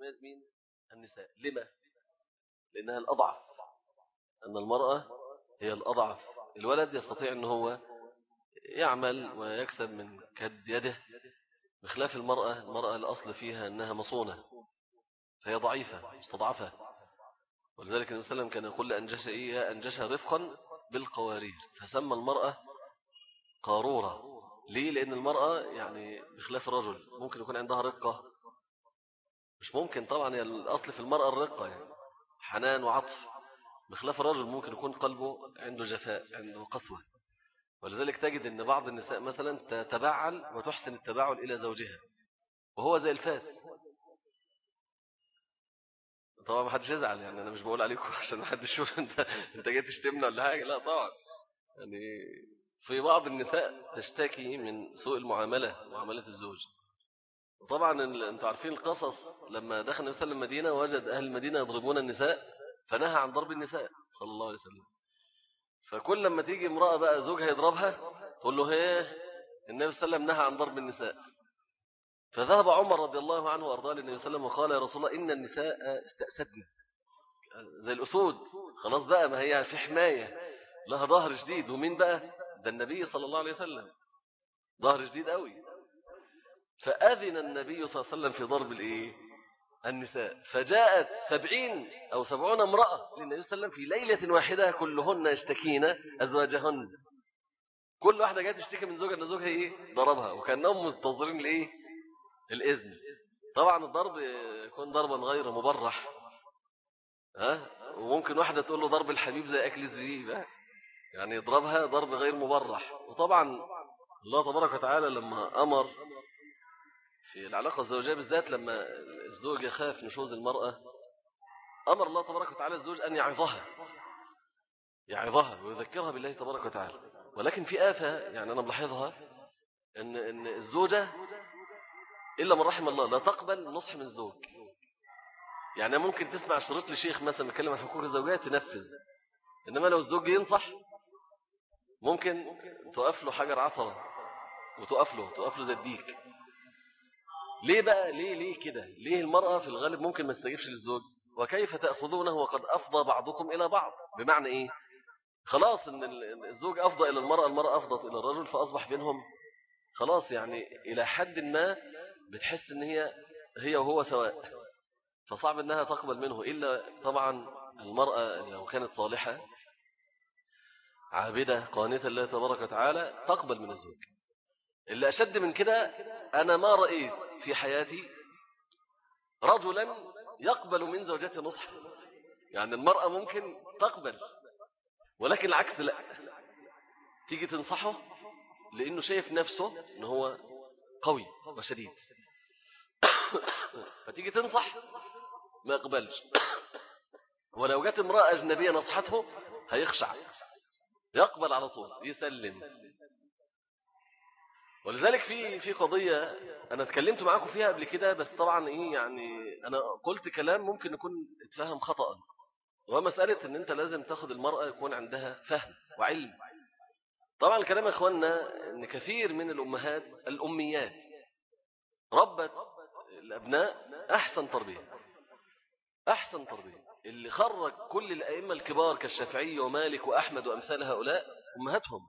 تتميز مين؟ النساء. لما؟ لأنها الأضعف. أن المرأة هي الأضعف. الولد يستطيع أنه هو يعمل ويكسب من كد يده. بخلاف المرأة المرأة الأصل فيها أنها مصونة. فهي ضعيفة مستضعفة. ولذلك النبي صلى الله عليه وسلم كان يقول لأنجش إيه؟ أنجشها رفقا بالقوارير. فسمى المرأة قارورة. ليه؟ لأن المرأة يعني بخلاف الرجل ممكن يكون عندها رقة مش ممكن طبعا هي الأصل في المرأة الرقة يعني. حنان وعطف بخلاف الرجل ممكن يكون قلبه عنده جفاء عنده قسوة. ولذلك تجد أن بعض النساء مثلا تتبعل وتحسن التبعل إلى زوجها. وهو زي الفاس. طبعا ما حدش يزعل يعني أنا مش بقول عليكم عشان ما حدش يشوف أنت أنت جاي تشتمنا ولا حاجة. لا طبعا. يعني في بعض النساء تشتكي من سوء المعاملة معاملة الزوج. وطبعا أنتوا عارفين القصص لما دخل النبي صلى الله عليه وسلم المدينة وجد أهل المدينة يضربون النساء فنهى عن ضرب النساء صلى الله عليه وسلم. فكل لما تيجي امرأة بقى زوجها يضربها تقول له هيه النبي صلى الله عليه وسلم نهى عن ضرب النساء. فذهب عمر رضي الله عنه وأرضاه للنبي صلى الله عليه وسلم وقال يا رسول الله إن النساء استأسدن. زي الأسود. خلاص بقى ما هي في حماية. لها ظهر جديد. ومين بقى؟ ده النبي صلى الله عليه وسلم. ظهر جديد قوي. فأذن النبي صلى الله عليه وسلم في ضرب الإيه؟ النساء. فجاءت سبعين أو سبعون امرأة للنبي صلى الله عليه وسلم في ليلة واحدة كلهن يشتكين أزواجهن. كل واحدة جاءت تشتكي من زوجها أن زوجها إيه؟ ضربها وكأنهم منتظرين الإيه الإذن. طبعا الضرب يكون ضربا غير مبرح. ها؟ وممكن واحدة تقول له ضرب الحبيب زي أكل الزبيب يعني يضربها ضرب غير مبرح. وطبعا الله تبارك وتعالى لما أمر في العلاقة الزوجية بالذات لما الزوج يخاف نشوز المرأة أمر الله تبارك وتعالى الزوج أن يعظها يعظها ويذكرها بالله تبارك وتعالى. ولكن في آفة يعني أنا ملاحظها إن, إن الزوجة إلا من رحم الله لا تقبل نصح من الزوج. يعني ممكن تسمع شريط لشيخ مثلا يتكلم عن حقوق الزوجية تنفذ إنما لو الزوج ينصح ممكن تقف له حجر عثرة وتقف له تقف له زي الديك. ليه بقى ليه ليه كده؟ ليه المرأة في الغالب ممكن ما تستجيبش للزوج؟ وكيف تأخذونه وقد أفضى بعضكم إلى بعض؟ بمعنى إيه؟ خلاص إن الزوج أفضى إلى المرأة المرأة أفضت إلى الرجل فأصبح بينهم خلاص يعني إلى حد ما بتحس إن هي هي وهو سواء. فصعب إنها تقبل منه. إلا طبعا المرأة لو كانت صالحة عابدة قانتة الله تبارك وتعالى تقبل من الزوج. اللي أشد من كده أنا ما رأيت في حياتي رجلا يقبل من زوجته نصح. يعني المرأة ممكن تقبل ولكن العكس لا. تيجي تنصحه لأنه شايف نفسه أنه هو قوي وشديد. فتيجي تنصح ما يقبلش. ولو جت امرأة أجنبية نصحته هيخشع. يقبل على طول يسلم. ولذلك في في قضية أنا اتكلمت معاكم فيها قبل كده بس طبعا إيه يعني أنا قلت كلام ممكن يكون اتفهم خطأ. وهو مسألة أن أنت لازم تاخد المرأة يكون عندها فهم وعلم. طبعا الكلام يا أخوانا أن كثير من الأمهات الأميات ربت الأبناء أحسن تربية. أحسن تربية. اللي خرج كل الأئمة الكبار كالشافعي ومالك وأحمد وأمثال هؤلاء أمهاتهم.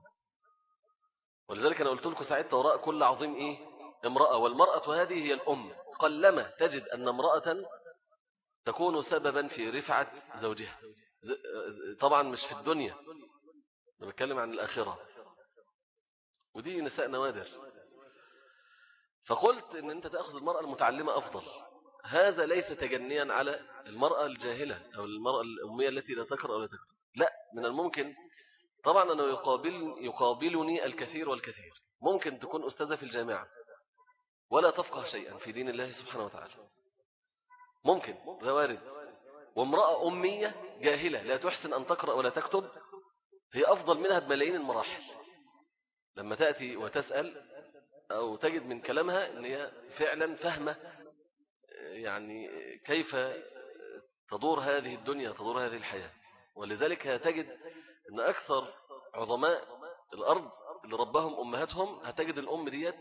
ولذلك أنا قلت لكم ساعتها وراء كل عظيم إيه؟ امرأة والمرأة هذه هي الأم. قلما تجد أن امرأة تكون سببا في رفعة زوجها. طبعا مش في الدنيا. أنا بتكلم عن الآخرة. ودي نساء نوادر. فقلت إن أنت تأخذ المرأة المتعلمة أفضل. هذا ليس تجنيا على المرأة الجاهلة أو المرأة الأمية التي لا تقرأ ولا تكتب. لا من الممكن طبعا أنه يقابل يقابلني الكثير والكثير. ممكن تكون أستاذة في الجامعة. ولا تفقه شيئا في دين الله سبحانه وتعالى. ممكن. ده وارد. وامرأة أمية جاهلة. لا تحسن أن تقرأ ولا تكتب. هي أفضل منها بملايين المراحل. لما تأتي وتسأل أو تجد من كلامها أن هي فعلا فهمة يعني كيف تدور هذه الدنيا تدور هذه الحياة. ولذلك تجد أن أكثر عظماء الأرض اللي ربهم أمهاتهم هتجد الأم ديت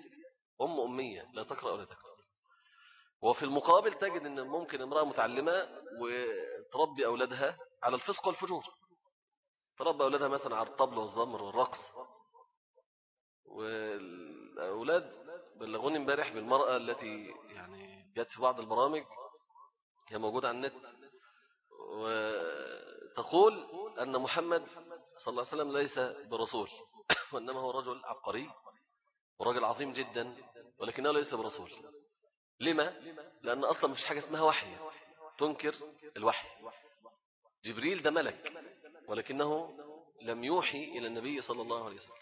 أم أمية لا تقرأ ولا تكتب. وفي المقابل تجد أن ممكن امرأة متعلمة وتربي أولادها على الفسق والفجور. تربي أولادها مثلا على الطبل والزمر والرقص. والأولاد بلغوني امبارح بالمرأة التي يعني جت في بعض البرامج هي موجودة على النت وتقول أن محمد صلى الله عليه وسلم ليس برسول وإنما هو رجل عبقري ورجل عظيم جدا ولكنه ليس برسول. لما؟ لأن أصلا مفيش حاجة اسمها وحي تنكر الوحي. جبريل ده ملك ولكنه لم يوحي إلى النبي صلى الله عليه وسلم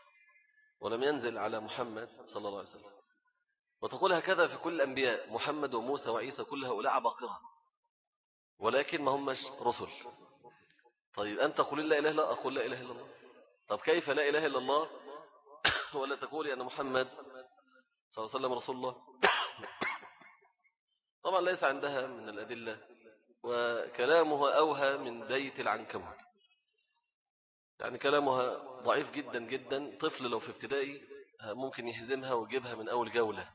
ولم ينزل على محمد صلى الله عليه وسلم. وتقول هكذا في كل الأنبياء محمد وموسى وعيسى كل هؤلاء عباقرة. ولكن ما همش رسل. طيب أنت قل لا إله إلا أقول لا إله إلا الله. طب كيف لا إله إلا الله؟ ولا تقولي أن محمد صلى الله عليه وسلم رسول الله. طبعا ليس عندها من الأدلة وكلامها أوهى من بيت العنكبوت. يعني كلامها ضعيف جدا جدا طفل لو في ابتدائي ممكن يهزمها ويجيبها من أول جولة.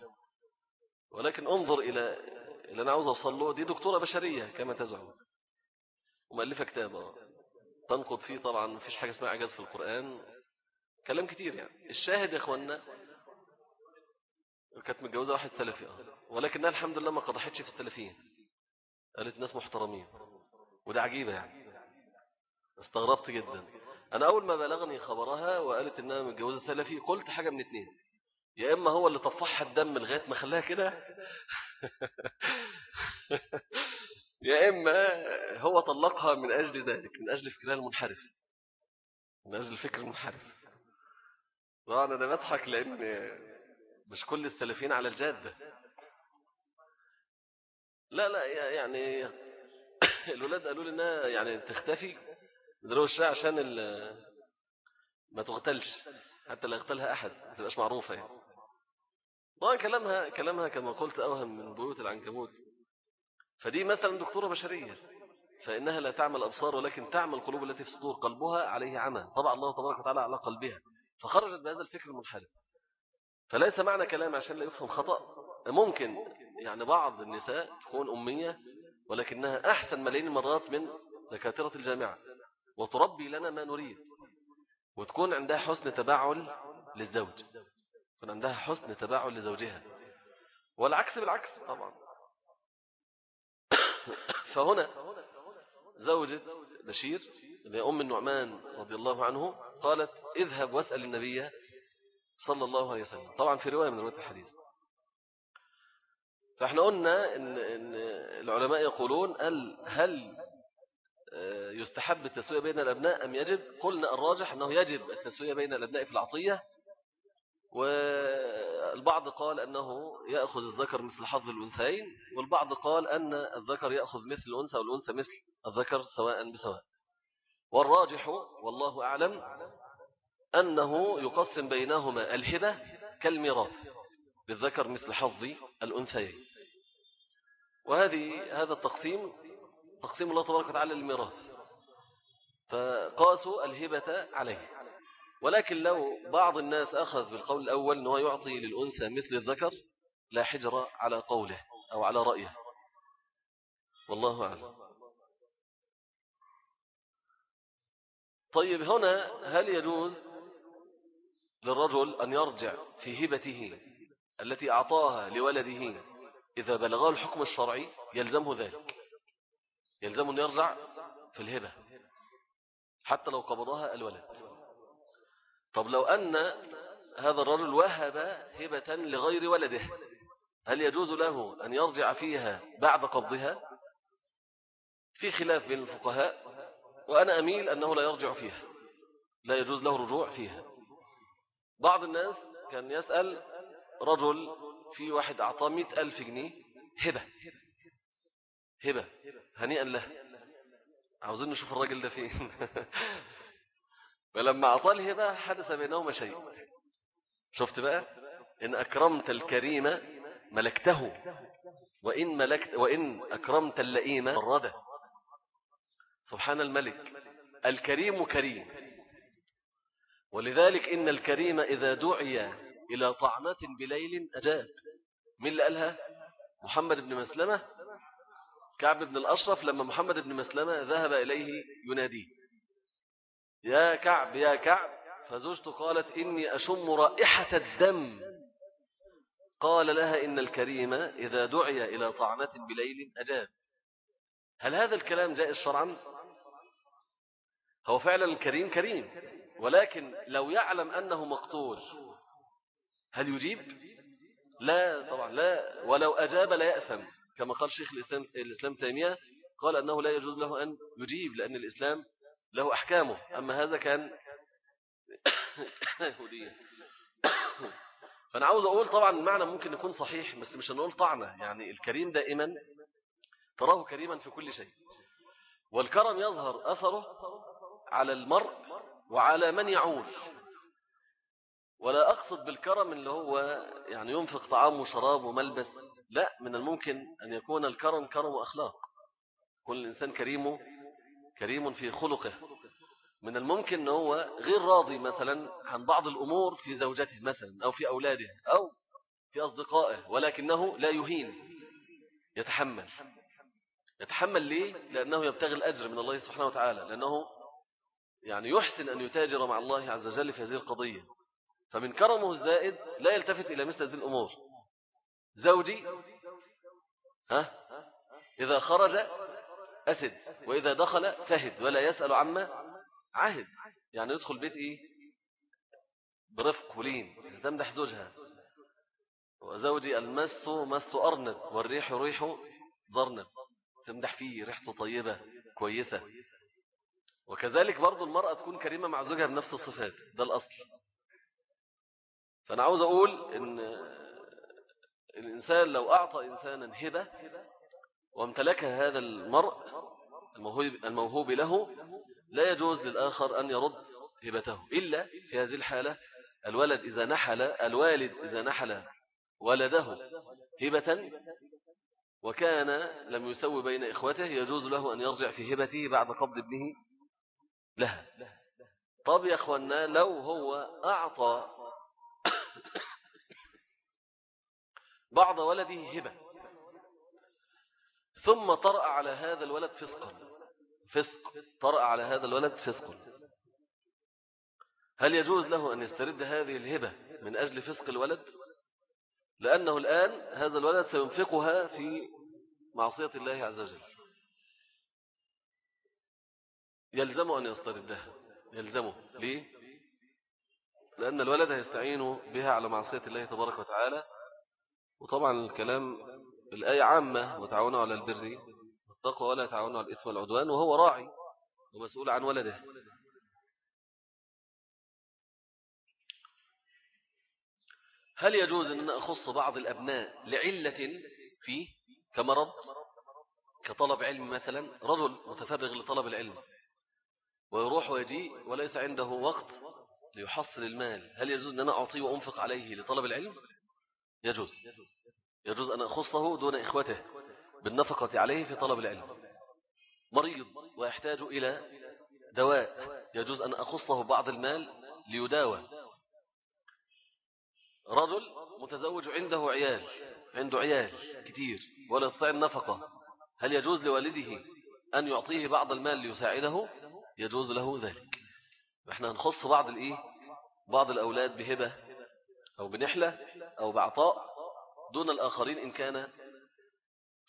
ولكن انظر إلى اللي أنا عاوز أوصل له دي دكتورة بشرية كما تزعم. ومؤلفة كتابة تنقض فيه طبعا مفيش حاجة اسمها عجاز في القرآن. كلام كتير يعني. الشاهد يا أخوانا كانت متجوزة واحد سلفي ولكنها الحمد لله ما قضحتش في السلفيين. قالت ناس محترمين. وده عجيبة يعني. استغربت جدا. أنا أول ما بلغني خبرها وقالت إنها متجوزة سلفي قلت حاجة من اتنين. يا إما هو اللي طفحها الدم لغاية ما خلاها كده. يا إما هو طلقها من أجل ذلك من أجل فكرها المنحرف. من أجل الفكر المنحرف. طبعا أنا بضحك لأن مش كل السلفيين على الجادة لا لا يعني الولاد قالوا لي إنها يعني تختفي دروشة عشان ما تغتلش حتى لا يغتلها أحد ما تبقاش معروفة يعني. طبعا كلامها كلامها كما قلت أوهم من بيوت العنكبوت. فدي مثلا دكتورة بشرية فإنها لا تعمل أبصار ولكن تعمل قلوب التي في صدور قلبها عليه عمى طبعا الله تبارك وتعالى على قلبها فخرجت بهذا الفكر المنحرف. فليس معنى كلام عشان لا يفهم خطأ ممكن يعني بعض النساء تكون أمية ولكنها أحسن ملايين المرات من دكاترة الجامعة وتربي لنا ما نريد وتكون عندها حسن تباعل للزوج يكون عندها حسن تباعل لزوجها والعكس بالعكس طبعا. فهنا زوجة بشير اللي أم النعمان رضي الله عنه قالت اذهب واسأل النبي صلى الله عليه وسلم. طبعا في رواية من رواية الحديث. فإحنا قلنا إن, إن العلماء يقولون هل آه، يستحب التسوية بين الأبناء أم يجب؟ قلنا الراجح أنه يجب التسوية بين الأبناء في العطية والبعض قال أنه يأخذ الذكر مثل حظ الأنثيين والبعض قال أن الذكر يأخذ مثل الأنثى والأنثى مثل الذكر سواء بسواء. والراجح والله أعلم أنه يقسم بينهما الهبة كالميراث بالذكر مثل حظ الأنثيين. وهذه هذا التقسيم تقسيم الله تبارك وتعالى للميراث. فقاسوا الهبة عليه. ولكن لو بعض الناس أخذ بالقول الأول أنه يعطي للأنثى مثل الذكر لا حجر على قوله أو على رأيه. والله أعلم. طيب هنا هل يجوز للرجل أن يرجع في هبته التي أعطاها لولده إذا بلغه الحكم الشرعي؟ يلزمه ذلك. يلزم أن يرجع في الهبة حتى لو قبضها الولد. طب لو أن هذا الرجل وهب هبة لغير ولده هل يجوز له أن يرجع فيها بعد قبضها؟ في خلاف بين الفقهاء وأنا أميل أنه لا يرجع فيها لا يجوز له رجوع فيها. بعض الناس كان يسأل رجل في واحد أعطاه مئة ألف جنيه هبة هبة هنيئا له. عاوزين نشوف الراجل ده فين؟ فلما أعطاه الهبة حدث بينهما شيء. شفت بقى؟ إن أكرمت الكريم ملكته وإن, ملكت وإن أكرمت اللئيم الردى سبحان الملك. الكريم كريم. ولذلك إن الكريم إذا دعي إلى طعمة بليل أجاب. من اللي قالها؟ محمد بن مسلمة. كعب بن الأشرف لما محمد بن مسلمة ذهب إليه يناديه. يا كعب يا كعب. فزوجته قالت إني أشم رائحة الدم. قال لها إن الكريم إذا دعي إلى طعنة بليل أجاب. هل هذا الكلام جائز شرعا هو فعلا الكريم كريم ولكن لو يعلم أنه مقتول هل يجيب؟ لا طبعا لا. ولو أجاب لا يأثم. كما قال شيخ الإسلام, الإسلام تيمية قال أنه لا يجوز له أن يجيب لأن الإسلام له أحكامه. أما هذا كان فأنا عاوز أقول طبعا المعنى ممكن يكون صحيح بس مش هنقول طعنة. يعني الكريم دائما تراه كريما في كل شيء. والكرم يظهر أثره على المرء وعلى من يعول. ولا أقصد بالكرم اللي هو يعني ينفق طعام وشراب وملبس. لا من الممكن أن يكون الكرم كرم أخلاق كل إنسان كريمه كريم في خلقه. من الممكن أنه هو غير راضي مثلا عن بعض الأمور في زوجته مثلا أو في أولاده أو في أصدقائه ولكنه لا يهين يتحمل. يتحمل ليه؟ لأنه يبتغي الأجر من الله سبحانه وتعالى لأنه يعني يحسن أن يتاجر مع الله عز وجل في هذه القضية. فمن كرمه الزائد لا يلتفت إلى مثل هذه الأمور. زوجي ها؟ إذا خرج أسد وإذا دخل فهد ولا يسأل عما عهد. يعني يدخل بيت إيه؟ برفق ولين تمدح زوجها. وزوجي المس مس أرنب والريح ريح ضرنب تمدح فيه ريحته طيبة كويسة. وكذلك برضو المرأة تكون كريمة مع زوجها بنفس الصفات ده الأصل. فأنا عاوز أقول إن الإنسان لو أعطى إنسانا هبة وامتلك هذا المرء الموهوب له لا يجوز للآخر أن يرد هبته إلا في هذه الحالة الولد إذا نحل الوالد إذا نحل ولده هبة وكان لم يسوي بين إخوته يجوز له أن يرجع في هبته بعد قبض ابنه لها. طب يا أخوانا لو هو أعطى بعض ولده هبة ثم طرأ على هذا الولد فسقا فسق. طرأ على هذا الولد فسق. هل يجوز له أن يسترد هذه الهبة من أجل فسق الولد؟ لأنه الآن هذا الولد سينفقها في معصية الله عز وجل. يلزم أن يستردها. يلزمه. ليه؟ لأن الولد هيستعين بها على معصية الله تبارك وتعالى. وطبعا الكلام الآية عامة وتعاونوا على البر والتقوى ولا تعاونوا على الإثم والعدوان وهو راعي ومسؤول عن ولده. هل يجوز أن أخص بعض الأبناء لعلة فيه كمرض؟ كطلب علم مثلا رجل متفرغ لطلب العلم ويروح ويجيء وليس عنده وقت ليحصل المال هل يجوز أن أنا أعطيه وأنفق عليه لطلب العلم؟ يجوز. يجوز أن أخصه دون إخوته بالنفقة عليه في طلب العلم. مريض ويحتاج إلى دواء يجوز أن أخصه بعض المال ليداوى. رجل متزوج عنده عيال عنده عيال كتير ولا يستطيع النفقة هل يجوز لوالده أن يعطيه بعض المال ليساعده؟ يجوز له ذلك. إحنا هنخص بعض الإيه؟ بعض الأولاد بهبة أو بنحلة أو بعطاء دون الآخرين إن كان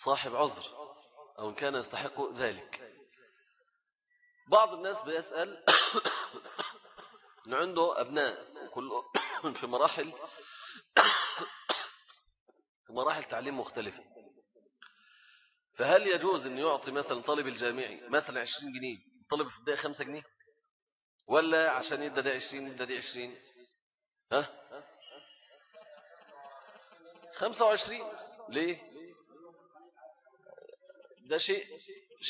صاحب عذر أو إن كان يستحق ذلك. بعض الناس بيسأل أن عنده أبناء كل في مراحل في مراحل تعليم مختلفة. فهل يجوز أن يعطي مثلا طالب الجامعي مثلا 20 جنيه طالب في البداية 5 جنيه؟ ولا عشان يدى ده 20 يدى دي 20 ها؟ 25 ليه؟ ده شيء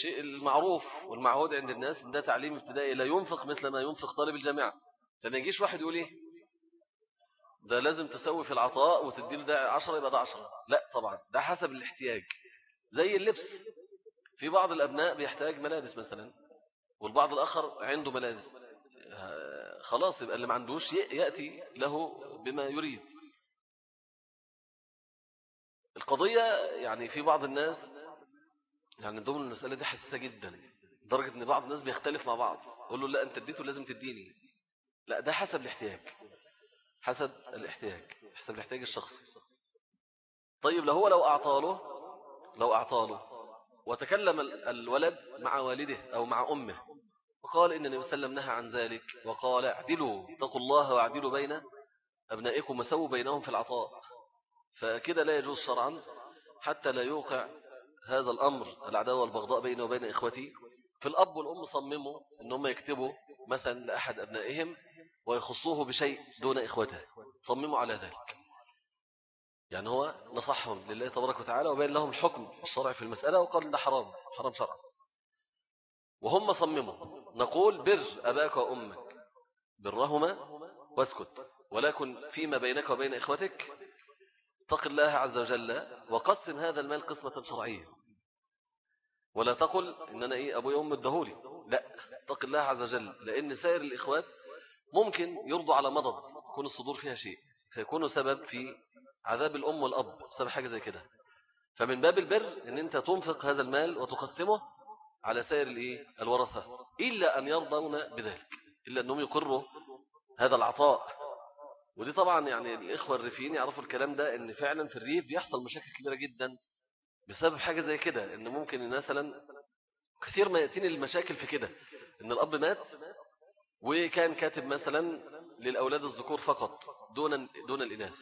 شيء المعروف والمعهود عند الناس ده تعليم ابتدائي لا ينفق مثل ما ينفق طالب الجامعة. فما يجيش واحد يقول إيه؟ ده لازم تسوي في العطاء وتديله ده 10 يبقى ده 10 لا طبعا ده حسب الاحتياج. زي اللبس. في بعض الأبناء بيحتاج ملابس مثلا والبعض الآخر عنده ملابس. خلاص يبقى اللي ما عندوش يأتي له بما يريد. القضية يعني في بعض الناس يعني ضمن المسألة دي حساسة جدا لدرجة إن بعض الناس بيختلف مع بعض يقول له لا أنت اديته لازم تديني. لا ده حسب الاحتياج حسب الاحتياج حسب الاحتياج الشخصي. طيب لو هو لو أعطاله لو أعطاله وتكلم الولد مع والده أو مع أمه وقال إن النبي صلى الله عليه وسلم نهى عن ذلك وقال اعدلوا اتقوا الله واعدلوا بين أبنائكم وسووا بينهم في العطاء فكده لا يجوز شرعا حتى لا يوقع هذا الأمر العداوة والبغضاء بينه وبين إخوتي. في الأب والأم صمموا أن هم يكتبوا مثلا لأحد أبنائهم ويخصوه بشيء دون إخوته صمموا على ذلك. يعني هو نصحهم لله تبارك وتعالى وبين لهم الحكم الشرعي في المسألة وقال ده حرام حرام شرعا. وهم صمموا. نقول بر أباك وأمك برهما واسكت. ولكن فيما بينك وبين إخوتك اتق الله عز وجل وقسم هذا المال قسمة شرعية. ولا تقل إن أنا إيه أبوي أم الدهولي لا اتق الله عز وجل. لأن سائر الإخوات ممكن يرضوا على مضض يكون الصدور فيها شيء فيكونوا سبب في عذاب الأم والأب بسبب حاجة زي كده. فمن باب البر أن أنت تنفق هذا المال وتقسمه على سائر الإيه؟ الورثة إلا أن يرضون بذلك إلا أنهم يقروا هذا العطاء. ودي طبعا يعني الإخوة الريفيين يعرفوا الكلام ده أن فعلا في الريف بيحصل مشاكل كبيرة جدا بسبب حاجة زي كده أن ممكن مثلا كثير ما يأتيني المشاكل في كده أن الأب مات وكان كاتب مثلا للأولاد الذكور فقط دون دون الإناث.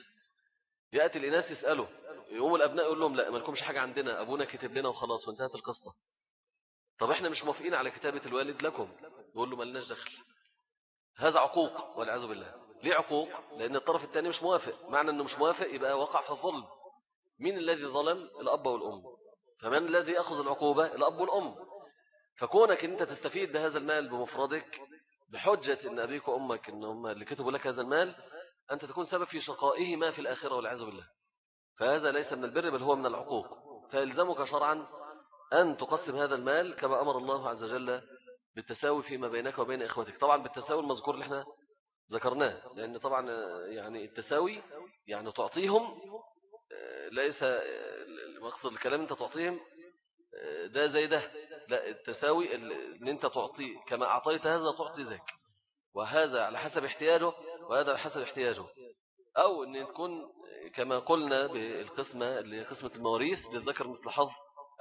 يأتي الإناث يسأله يقوم الأبناء يقول لهم لا ما لكمش حاجة عندنا أبونا كتب لنا وخلاص وانتهت القصة. طب إحنا مش موافقين على كتابة الوالد لكم؟ يقول له ما لناش دخل. هذا عقوق والعياذ بالله. ليه عقوق لأن الطرف الثاني مش موافق. معنى أنه مش موافق يبقى وقع في الظلم. مين الذي ظلم؟ الأب والأم. فمن الذي يأخذ العقوبة؟ الأب والأم. فكونك أنت تستفيد بهذا المال بمفردك بحجة أن أبيك وأمك أن هم اللي كتبوا لك هذا المال أنت تكون سبب في شقائهما في الآخرة والعياذ بالله. فهذا ليس من البر بل هو من العقوق. فيلزمك شرعا أن تقسم هذا المال كما أمر الله عز وجل بالتساوي فيما بينك وبين إخوتك. طبعا بالتساوي المذكور اللي إحنا ذكرناه لأن طبعا يعني التساوي يعني تعطيهم ليس مقصد الكلام أنت تعطيهم ده زي ده لا التساوي إن أنت تعطي كما أعطيت هذا تعطي ذاك وهذا على حسب احتياجه وهذا على حسب احتياجه أو إن تكون كما قلنا بالقسمة اللي قسمة المواريث للذكر مثل حظ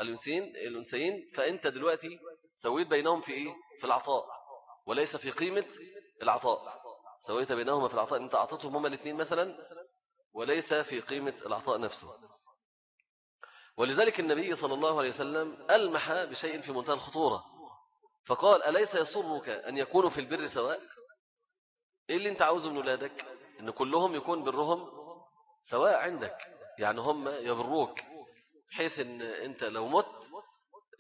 الأنسين الانسيين فأنت دلوقتي سويت بينهم في إيه؟ في العطاء وليس في قيمة العطاء. سويت بينهما في العطاء. انت أعطيتهم هما الاثنين مثلا؟ وليس في قيمة العطاء نفسه. ولذلك النبي صلى الله عليه وسلم ألمح بشيء في منتهى الخطورة. فقال أليس يسرك أن يكونوا في البر سواء؟ إيه اللي أنت عاوزه من ولادك؟ أن كلهم يكون برهم سواء عندك. يعني هم يبروك حيث أن أنت لو مت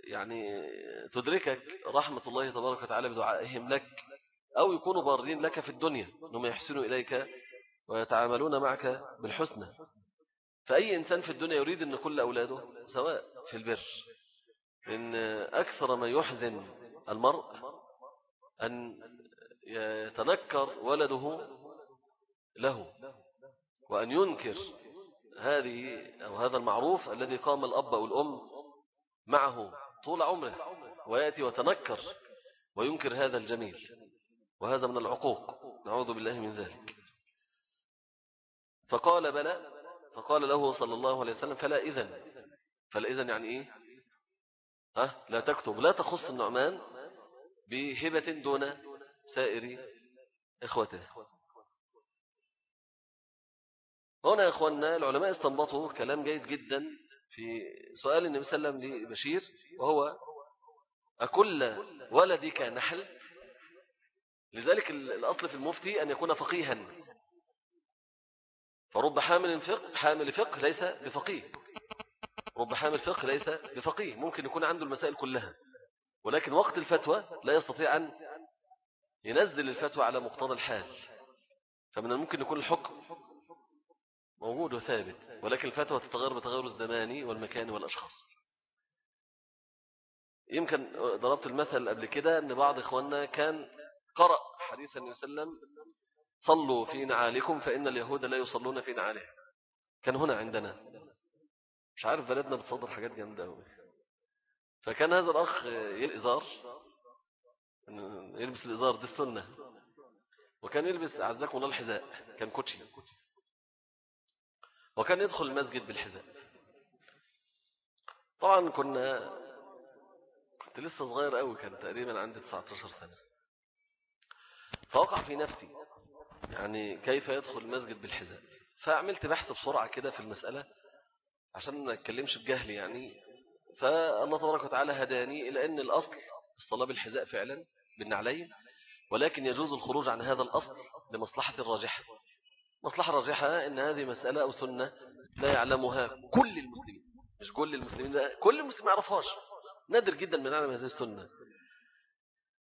يعني تدركك رحمة الله تبارك وتعالى بدعائهم لك. أو يكونوا بارين لك في الدنيا أنهم يحسنوا إليك ويتعاملون معك بالحسنى. فأي إنسان في الدنيا يريد أن كل أولاده سواء في البر إن أكثر ما يحزن المرء أن يتنكر ولده له وأن ينكر هذه أو هذا المعروف الذي قام الأب أو الأم معه طول عمره ويأتي وتنكر وينكر هذا الجميل. وهذا من العقوق نعوذ بالله من ذلك. فقال بلى فقال له صلى الله عليه وسلم فلا إذن. فلا إذن يعني إيه؟ ها؟ لا تكتب لا تخص النعمان بهبة دون سائر إخوته. هنا يا إخواننا العلماء استنبطوا كلام جيد جدا في سؤال النبي صلى الله عليه وسلم لبشير وهو أكل ولدك نحل؟ لذلك الأصل في المفتي أن يكون فقيها. فرب حامل فقه حامل فقه ليس بفقيه. رب حامل فقه ليس بفقيه. ممكن يكون عنده المسائل كلها. ولكن وقت الفتوى لا يستطيع أن ينزل الفتوى على مقتضى الحال. فمن الممكن يكون الحكم موجود وثابت. ولكن الفتوى تتغير بتغير الزمان والمكان والأشخاص. يمكن ضربت المثل قبل كده أن بعض إخواننا كان قرأ حديث النبي صلى الله عليه وسلم صلوا في نعالكم فإن اليهود لا يصلون في نعالهم كان هنا عندنا. مش عارف بلدنا بتصدر حاجات جامدة أوي. فكان هذا الأخ يلقي يلبس الإزار دي السنة. وكان يلبس أعزكم الله الحذاء. كان كوتشي. وكان يدخل المسجد بالحذاء. طبعا كنا كنت لسه صغير قوي كان تقريبا عندي 19 سنة. فوقع في نفسي. يعني كيف يدخل المسجد بالحذاء؟ فعملت بحث بسرعة كده في المسألة عشان ما اتكلمش بجهل يعني. فالله تبارك وتعالى هداني إلى أن الأصل الصلاة بالحذاء فعلا بالنعلين ولكن يجوز الخروج عن هذا الأصل لمصلحة الراجحة. مصلحة الراجحة أن هذه مسألة أو سنة لا يعلمها كل المسلمين. مش كل المسلمين كل المسلمين ما يعرفهاش. نادر جدا من يعلم هذه السنة.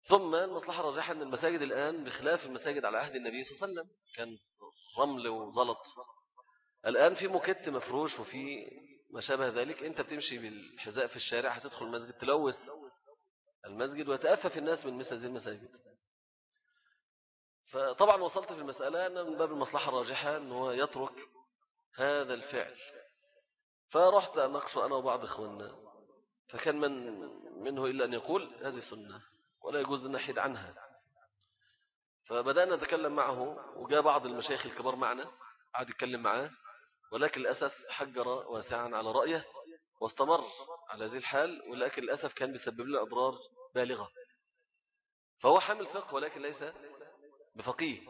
ثم المصلحة الراجحة أن المساجد الآن بخلاف المساجد على عهد النبي صلى الله عليه وسلم كان رمل وزلط. الآن في مكت مفروش وفي ما شابه ذلك أنت بتمشي بالحذاء في الشارع هتدخل المسجد تلوث المسجد ويتأفف الناس من مثل هذه المساجد. فطبعا وصلت في المسألة أن من باب المصلحة الراجحة أنه يترك هذا الفعل. فرحت أناقش أنا وبعض إخواننا فكان من منه إلا أن يقول هذه سنة. ولا يجوز أن نحيد عنها. فبدأنا نتكلم معه وجاء بعض المشايخ الكبار معنا قعد يتكلم معاه ولكن للأسف حجر واسعا على رأيه واستمر على هذه الحال ولكن للأسف كان بيسبب له أضرار بالغة. فهو حامل فقه ولكن ليس بفقيه.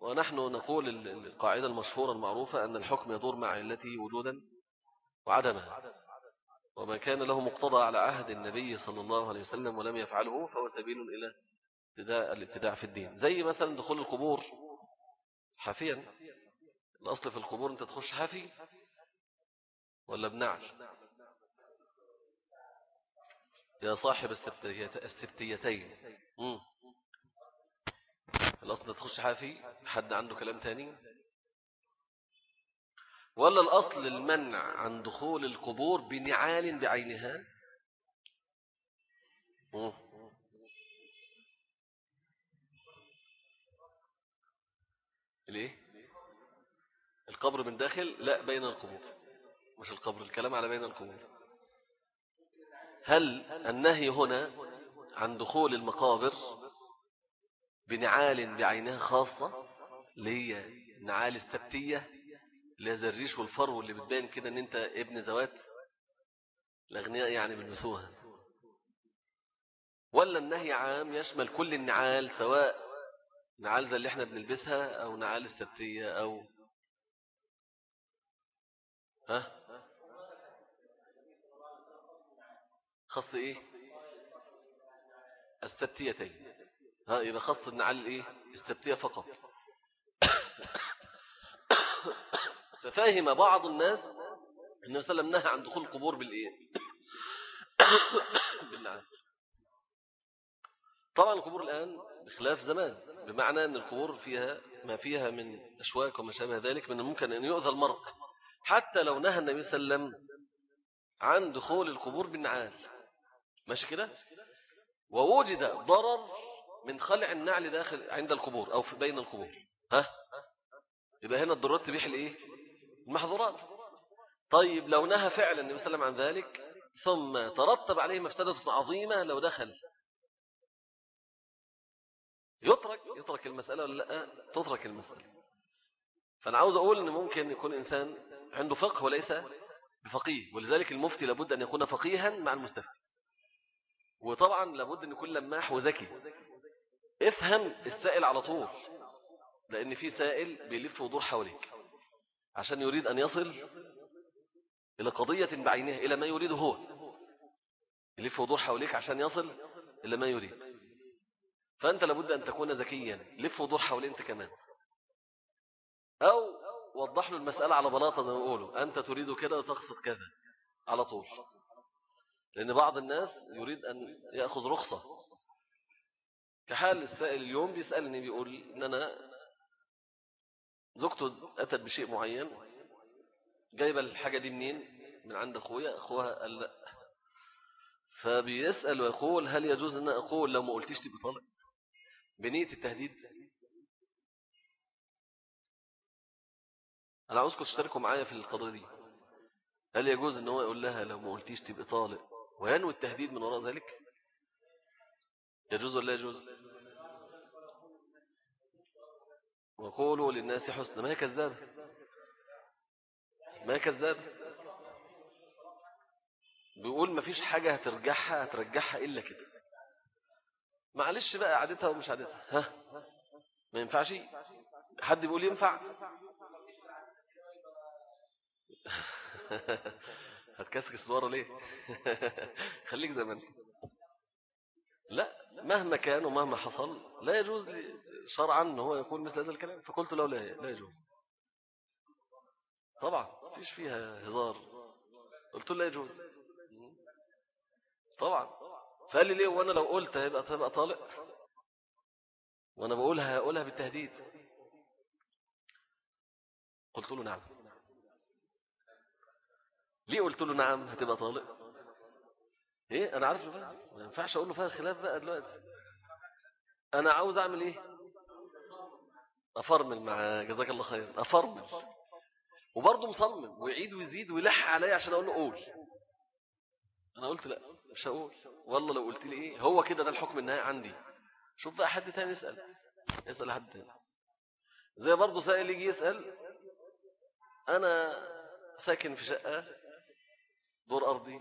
ونحن نقول القاعدة المشهورة المعروفة أن الحكم يدور مع علته وجودا وعدما وما كان له مقتضى على عهد النبي صلى الله عليه وسلم ولم يفعله فهو سبيل إلى الابتداع في الدين. زي مثلا دخول القبور حافيا. الأصل في القبور أنت تخش حافي ولا بنعل؟ يا صاحب السبتيتين. الأصل تخش حافي حد عنده كلام تاني؟ ولا الأصل المنع عن دخول القبور بنعال بعينها؟ ليه؟ القبر من داخل؟ لا بين القبور. مش القبر الكلام على بين القبور. هل النهي هنا عن دخول المقابر بنعال بعينها خاصة؟ اللي هي نعال السبتية؟ اللي هي الريش والفرو اللي بتبين كده إن أنت ابن زوات الاغنياء يعني بيلبسوها ولا النهي عام يشمل كل النعال سواء نعال زي اللي إحنا بنلبسها أو نعال السبتية أو ها؟ خص إيه؟ السبتيتين. ها يبقى خص النعال الايه السبتية فقط. ففاهم بعض الناس النبي صلى الله عليه وسلم نهى عن دخول القبور بالإيه؟ بالنعال طبعا القبور الآن بخلاف زمان بمعنى أن القبور فيها ما فيها من أشواك وما شابه ذلك من الممكن أن يؤذى المرء. حتى لو نهى النبي صلى الله عليه وسلم عن دخول القبور بالنعال. ماشي كده؟ ووجد ضرر من خلع النعل داخل عند القبور أو في بين القبور. ها؟ يبقى هنا الضرورات تبيح الإيه؟ المحظورات طيب لو نهى فعلا النبي صلى الله عليه وسلم عن ذلك ثم ترتب عليه مفسدة عظيمة لو دخل. يترك يترك المسألة ولا لأ؟ تترك المسألة. فأنا عاوز أقول أن ممكن يكون إنسان عنده فقه وليس بفقيه ولذلك المفتي لابد أن يكون فقيها مع المستفتي. وطبعا لابد أن يكون لماح وذكي افهم السائل على طول لأن في سائل بيلف ودور حواليك. عشان يريد أن يصل إلى قضية بعينها إلى ما يريده هو. يلف ودور حواليك عشان يصل إلى ما يريد. فأنت لابد أن تكون ذكيا. لف ودور حوالين أنت كمان. أو وضح له المسألة على بلاطة زي ما يقولوا أنت تريد كده وتقصد كذا. على طول. لأن بعض الناس يريد أن يأخذ رخصة. كحال السائل اليوم بيسألني بيقول إن أنا زوجته أتت بشيء معين. جايبة الحاجة دي منين؟ من عند أخويا. أخوها قال لا. فبيسأل ويقول هل يجوز أن أقول لو ما قلتيش تبقى طالق؟ بنية التهديد. أنا عاوزكم تشتركوا معايا في القضية دي. هل يجوز إن هو يقول لها لو ما قلتيش تبقى طالق؟ وينوي التهديد من وراء ذلك؟ يجوز ولا يجوز؟ وقولوا للناس حسنا ما هي كذابة؟ ما هي كذابة؟ بيقول ما فيش حاجة هترجعها هترجعها إلا كده. معلش بقى عادتها ومش عادتها؟ ها؟ ما ينفعش؟ حد بيقول ينفع؟ هتكسكس ورا ليه؟ خليك زي ما انت لا. مهما كان ومهما حصل لا يجوز شرعا إن هو يقول مثل هذا الكلام. فقلت له لا لا يجوز. طبعا فيش فيها هزار. قلت له لا يجوز. طبعا. فقال لي ليه؟ وأنا لو قلت هيبقى تبقى طالق. وأنا بقولها هقولها بالتهديد. قلت له نعم. ليه قلت له نعم؟ هتبقى طالق. إيه؟ أنا عارف ما ينفعش أقول له فيها خلاف بقى دلوقتي. أنا عاوز أعمل إيه؟ أفرمل مع جزاك الله خير. أفرمل. وبرضه مصمم. ويعيد ويزيد ويلح عليا عشان أقول له قول. أنا قلت لا مش هقول. والله لو قلت لي إيه؟ هو كده ده الحكم النهائي عندي. شوف بقى حد تاني يسأل. اسأل حد تاني. زي برضه سائل يجي يسأل أنا ساكن في شقة دور أرضي.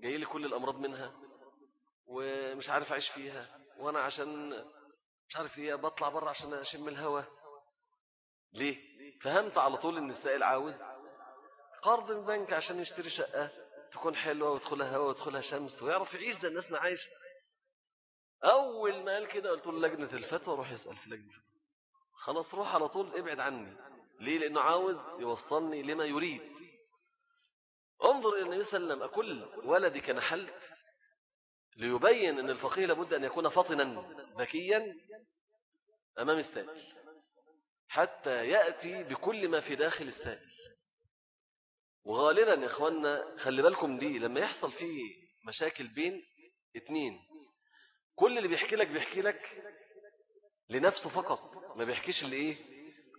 جاي لي كل الأمراض منها ومش عارف أعيش فيها وأنا عشان مش عارف إيه بطلع بره عشان أشم الهواء ليه؟ فهمت على طول إن السائل عاوز قرض من البنك عشان يشتري شقة تكون حلوة ويدخلها هواء ويدخلها شمس ويعرف يعيش زي الناس ما عايشة. أول ما قال كده قلت له لجنة الفتوى روح يسأل في لجنة الفتوى. خلاص روح على طول ابعد عني. ليه؟ لأنه عاوز يوصلني لما يريد. انظر إلى النبي صلى الله عليه وسلم أكل ولدي كان حل ليبين أن الفقيه لابد أن يكون فطنا ذكيا أمام السائل حتى يأتي بكل ما في داخل السائل. وغالبا يا إخواننا خلي بالكم دي لما يحصل فيه مشاكل بين اتنين كل اللي بيحكي لك بيحكي لك لنفسه فقط ما بيحكيش اللي إيه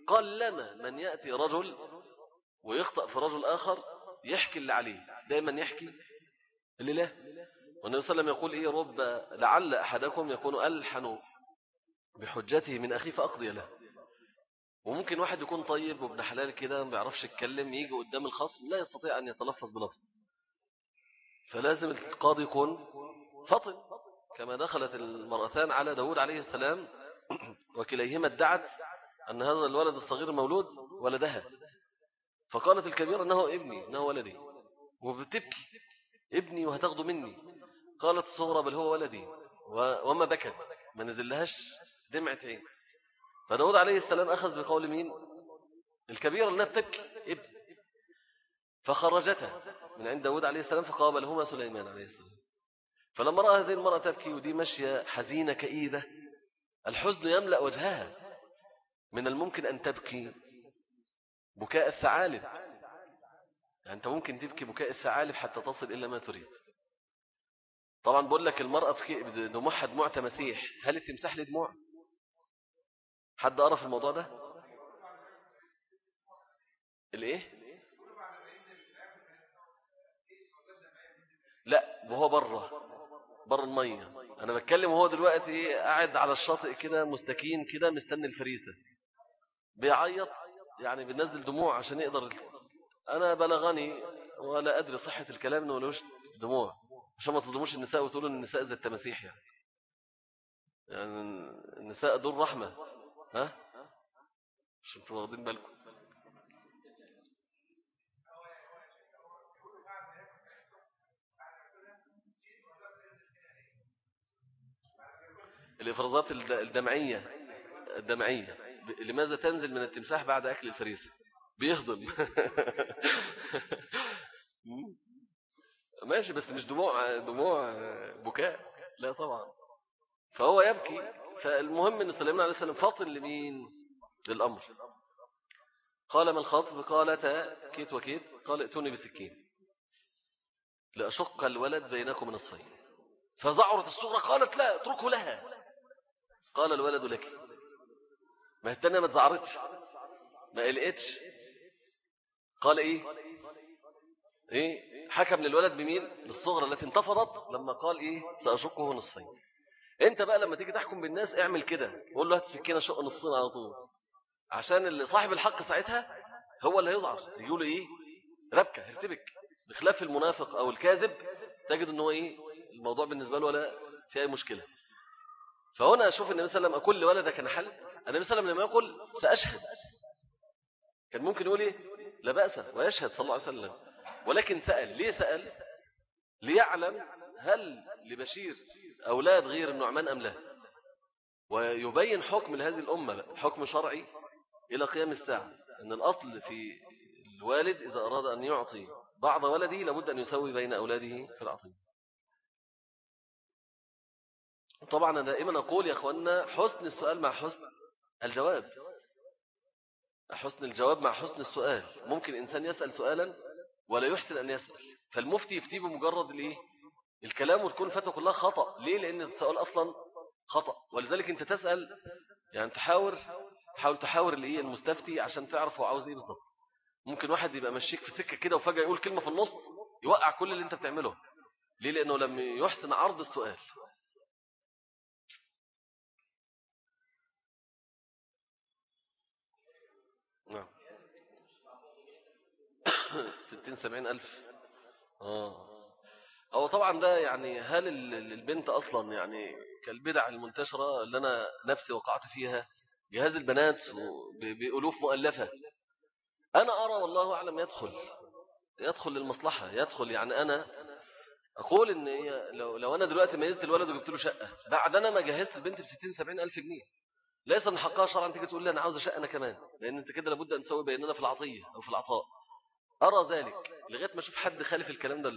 قلما من يأتي رجل ويخطأ في رجل آخر يحكي اللي عليه دايما يحكي اللي لا. والنبي صلى الله عليه وسلم يقول إيه رب لعل أحدكم يكون ألحن بحجته من أخيه فأقضي له. وممكن واحد يكون طيب وابن حلال كده ما بيعرفش يتكلم يجي قدام الخصم لا يستطيع أن يتلفظ بلفظ. فلازم القاضي يكون فطن كما دخلت المرأتان على داود عليه السلام وكليهما ادعت أن هذا الولد الصغير مولود ولدها. فقالت الكبيرة أنه ابني أنه ولدي. وبتبكي ابني وهتاخده مني. قالت الصغرى بل هو ولدي. وما بكت ما نزلهاش دمعة عين. فداود عليه السلام أخذ بقول مين؟ الكبيرة أنها بتبكي ابن فخرجتها من عند داود عليه السلام فقابلهما سليمان عليه السلام. فلما رأى هذه المرأة تبكي ودي ماشية حزينة كئيبة الحزن يملأ وجهها. من الممكن أن تبكي بكاء الثعالب. يعني أنت ممكن تبكي بكاء الثعالب حتى تصل إلى ما تريد. طبعا بقول لك المرأة دموعها دموع تمسيح هل التمساح له دموع؟ حد قرأ في الموضوع ده؟ الإيه؟ لا وهو برة برة المية. أنا بتكلم وهو دلوقتي قاعد على الشاطئ كده مستكين كده مستني الفريسة. بيعيط يعني بينزل دموع عشان يقدر أنا بلغني ولا أدري صحة الكلام إنه ملوش دموع عشان ما تظلموش النساء وتقولوا إن النساء زي التماسيح يعني. يعني النساء دول رحمة ها؟ مش أنتوا واخدين بالكم. الإفرازات الدمعية الدمعية. لماذا تنزل من التمساح بعد أكل الفريسة بيهضم ماشي بس مش دموع دموع بكاء. لا طبعا. فهو يبكي. فالمهم أن سليمان عليه السلام فاطن لمين؟ للأمر. قال ما الخطب قالت كيت وكيت. قال ائتوني بسكين. لأشق الولد بينكم نصفين فزعرت الصغرى قالت لا اتركه لها. قال الولد لك. ما التانية ما تزعرتش ما قلقتش. قال إيه؟ إيه؟ حكم للولد بمين؟ للصغرى التي انتفضت لما قال إيه؟ سأشقه نصفين. أنت بقى لما تيجي تحكم بالناس اعمل كده. قول له هات شق نصين على طول. عشان اللي صاحب الحق ساعتها هو اللي هيزعر يقول إيه؟ ربكة هرتبك. بخلاف المنافق أو الكاذب تجد ان هو إيه؟ الموضوع بالنسبة له ولا في أي مشكلة. فهنا أشوف النبي صلى الله عليه وسلم أقول لولدك أنا حل النبي صلى الله عليه وسلم لما يقول سأشهد. كان ممكن يقول إيه؟ لا بأس ويشهد صلى الله عليه وسلم. ولكن سأل ليه سأل؟ ليعلم هل لبشير أولاد غير النعمان أم لا. ويبين حكم لهذه الأمة حكم شرعي إلى قيام الساعة. أن الأصل في الوالد إذا أراد أن يعطي بعض ولده لابد أن يسوي بين أولاده في العطية. طبعا أنا دائما أقول يا أخوانا حسن السؤال مع حسن الجواب. حسن الجواب مع حسن السؤال. ممكن إنسان يسأل سؤالا ولا يحسن أن يسأل. فالمفتي يفتي بمجرد الإيه؟ الكلام وتكون الفتوى كلها خطأ. ليه؟ لأن السؤال أصلا خطأ. ولذلك أنت تسأل يعني تحاور تحاول تحاور اللي هي المستفتي عشان تعرف هو عاوز إيه بالظبط. ممكن واحد يبقى مشيك في سكة كده وفجأة يقول كلمة في النص يوقع كل اللي أنت بتعمله. ليه؟ لأنه لم يحسن عرض السؤال نعم ستين سبعين ألف. آه. هو طبعا ده يعني هل البنت أصلا يعني كالبدع المنتشرة اللي أنا نفسي وقعت فيها جهاز البنات بألوف مؤلفة؟ أنا أرى والله أعلم يدخل يدخل للمصلحة يدخل يعني أنا أقول إن لو, لو أنا دلوقتي ميزت الولد وجبت له شقة بعد أنا ما جهزت البنت ب 60 70 ألف جنيه ليس من حقها شرعا تيجي تقول لي أنا عاوز شقة أنا كمان لأن أنت كده لابد أن تسوي بيننا في العطية أو في العطاء. أرى ذلك لغاية ما أشوف حد خالف الكلام ده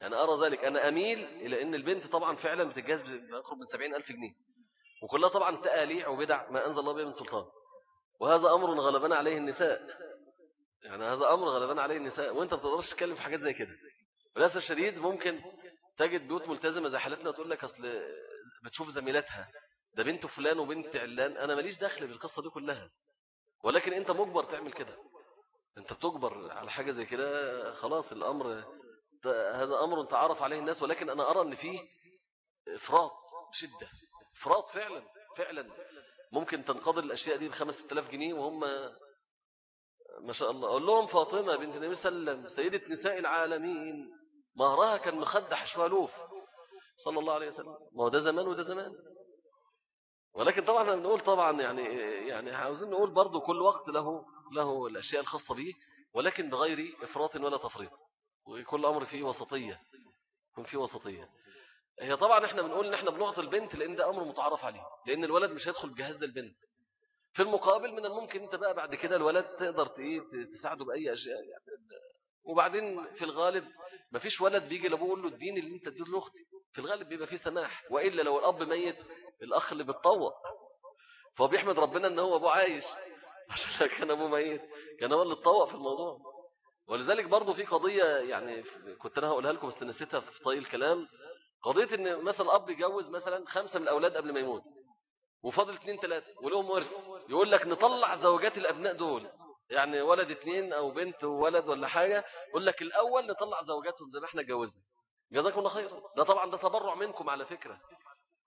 يعني أرى ذلك. أنا أميل إلى أن البنت طبعا فعلا بتجهز بأقرب من سبعين ألف جنيه. وكلها طبعا تآليع وبدع ما أنزل الله به من سلطان. وهذا أمر غلبنا عليه النساء. يعني هذا أمر غلبنا عليه النساء. وأنت بتقدرش تتكلم في حاجات زي كده. وللأسف الشديد ممكن تجد بيوت ملتزمة زي حالتنا تقول لك أصل بتشوف زميلاتها. ده بنت فلان وبنت علان. أنا ماليش دخل بالقصة دي كلها. ولكن أنت مجبر تعمل كده. أنت بتجبر على حاجة زي كده خلاص الأمر هذا أمر تعرف عليه الناس ولكن أنا أرى أن فيه إفراط بشدة. إفراط فعلا فعلا. ممكن تنقضي الأشياء دي بخمس ستة جنيه وهم ما شاء الله. أقول لهم فاطمة بنت النبي صلى الله عليه وسلم سيدة نساء العالمين مهرها كان مخدح شوالوف صلى الله عليه وسلم. ما هو ده زمان وده زمان. ولكن طبعا نقول طبعا يعني يعني عاوزين نقول برضو كل وقت له له الأشياء الخاصة به ولكن بغير إفراط ولا تفريط. وكل أمر فيه وسطية يكون فيه وسطية. هي طبعا إحنا بنقول إن إحنا بنعطي البنت لأن ده أمر متعارف عليه لأن الولد مش هيدخل بجهاز للبنت. في المقابل من الممكن أنت بقى بعد كده الولد تقدر تساعده بأي أشياء يعني. وبعدين في الغالب ما فيش ولد بيجي لأبوه يقول له الدين اللي أنت تدير لأختي. في الغالب بيبقى فيه سماح وإلا لو الأب ميت الأخ اللي بيتطوق. فهو بيحمد ربنا إن هو أبوه عايش. عشان كان أبوه ميت. كان هو اللي اتطوق في الموضوع. ولذلك برضو في قضية يعني كنت أنا هقولها لكم بس نسيتها في طي الكلام. قضية إن مثلا أب يجوز مثلا خمسة من الأولاد قبل ما يموت. وفاضل اثنين ثلاثة ولهم ورث. يقول لك نطلع زوجات الأبناء دول. يعني ولد اثنين أو بنت وولد ولا حاجة. يقول لك الأول نطلع زوجاتهم زي ما إحنا اتجوزنا. جزاكم الله خير ده طبعا ده تبرع منكم على فكرة.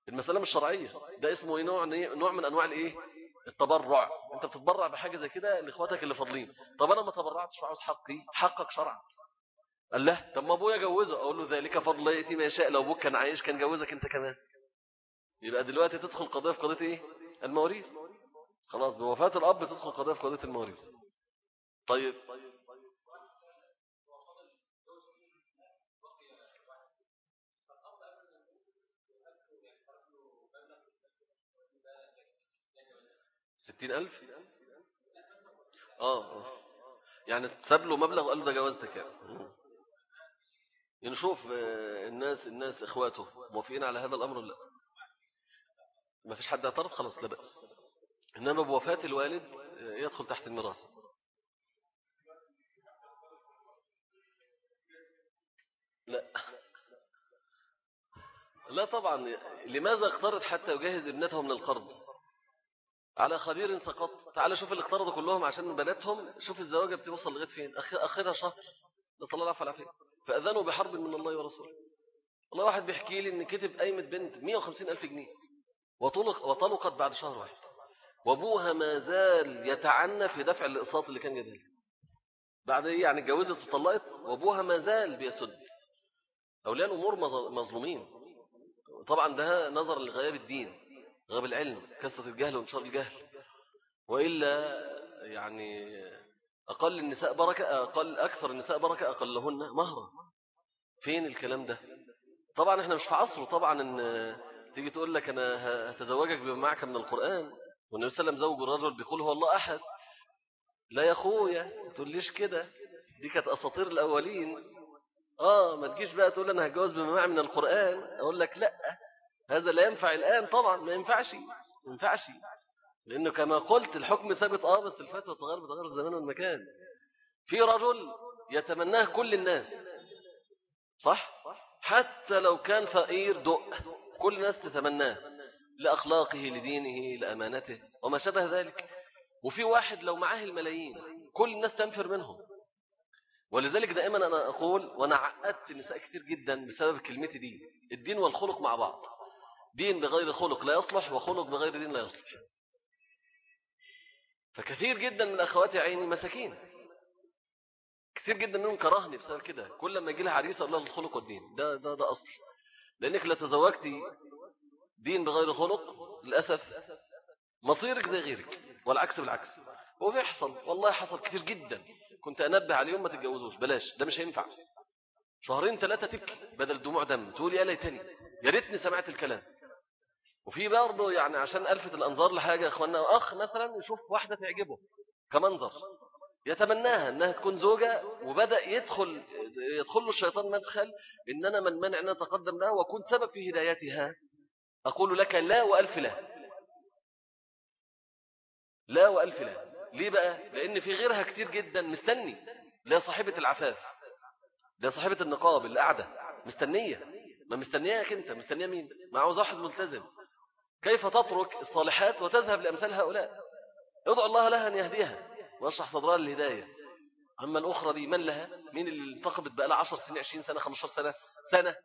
المسألة مش شرعية. ده اسمه نوع نوع من أنواع الإيه؟ التبرع. انت بتتبرع بحاجة زي كده لإخواتك اللي فاضلين. طب أنا ما تبرعتش وعاوز حقي حقك شرعا. قال له طب ما أبويا جوزه. أقول له ذلك فضل يأتي ما يشاء. لو أبوك كان عايش كان جوزك أنت كمان. يبقى دلوقتي تدخل قضية في قضية إيه؟ المواريث. خلاص بوفاة الأب تدخل قضية في قضية المواريث. طيب. ستين ألف؟ آه, آه. يعني تساب له مبلغ وقال له ده جوازتك يعني نشوف آه، الناس الناس اخواته موافقين على هذا الأمر ولا لا. ما فيش حد اعترض خلاص لا بأس. إنما بوفاة الوالد آه، يدخل تحت الميراث لا. لا طبعا. لماذا اقترض حتى يجهز ابنته من القرض؟ على خبير سقط تعال شوف اللي اقترضوا كلهم عشان بناتهم. شوف الزواجة بتوصل لغاية فين؟ آخرها شهر. نسأل الله والعافية فأذنوا بحرب من الله ورسوله. والله واحد بيحكي لي إن كتب قايمة بنت 150 ألف جنيه. وطلق وطلقت بعد شهر واحد. وأبوها ما زال يتعنى في دفع الإقساط اللي كان جديد بعد إيه؟ يعني اتجوزت وطلقت. وأبوها ما زال بيسد. أولياء الأمور مظلومين. طبعا ده نظر لغياب الدين. غياب العلم كثره الجهل وانتشار الجهل. وإلا يعني أقل النساء بركة أقل أكثر النساء بركة أقلهن مهرا فين الكلام ده؟ طبعا إحنا مش في عصره طبعا إن تيجي تقول لك أنا هتزوجك بما معك من القرآن والنبي صلى الله عليه وسلم زوج الرجل بيقول هو الله أحد. لا يا أخويا ما تقوليش كده. دي كانت أساطير الأولين. آه ما تجيش بقى تقول أنا هتجوز بما من القرآن. أقول لك لأ. هذا لا ينفع الآن طبعا ما ينفعش ما ينفعش. لأنه كما قلت الحكم ثابت آه بس الفتوى تغير بتغير الزمان والمكان. في رجل يتمناه كل الناس صح؟ حتى لو كان فقير دق كل الناس تتمناه لأخلاقه لدينه لأمانته وما شابه ذلك. وفي واحد لو معاه الملايين كل الناس تنفر منهم. ولذلك دائما أنا أقول وأنا عقدت نساء كتير جدا بسبب كلمتي دي الدين والخلق مع بعض. دين بغير خلق لا يصلح وخلق بغير دين لا يصلح. فكثير جدا من أخواتي عيني مساكين. كثير جدا منهم كرهني بسبب كده. كل ما يجي لها عريسة أقول لها الخلق والدين ده, ده, ده أصل. لأنك لا تزوجتي دين بغير خلق للأسف مصيرك زي غيرك والعكس بالعكس. هو بيحصل والله حصل كثير جدا. كنت أنبه عليهم ما تتجوزوش بلاش ده مش هينفع. شهرين ثلاثة تبكي بدل دموع دم تقول يا ليتني يا ريتني سمعت الكلام. وفي برضه يعني عشان ألفت الأنظار لحاجة يا أخوانا أخ مثلا يشوف واحدة تعجبه كمنظر يتمناها أنها تكون زوجة وبدأ يدخل يدخل له الشيطان مدخل إن أنا من منع أن أتقدم لها وأكون سبب في هدايتها. أقول لك لا وألف لا. لا وألف لا. ليه بقى؟ لأن في غيرها كتير جدا مستني. لا صاحبة العفاف لا صاحبة النقاب اللي قاعدة مستنية. ما مستنياك أنت مستنية مين؟ ما عاوز واحد ملتزم. كيف تترك الصالحات وتذهب لأمثال هؤلاء؟ ادعو الله لها أن يهديها واشرح صدرها للهداية. أما الأخرى دي من لها؟ مين اللي انتخبت بقى لها 10 سنين 20 سنة 15 سنة؟ سنة.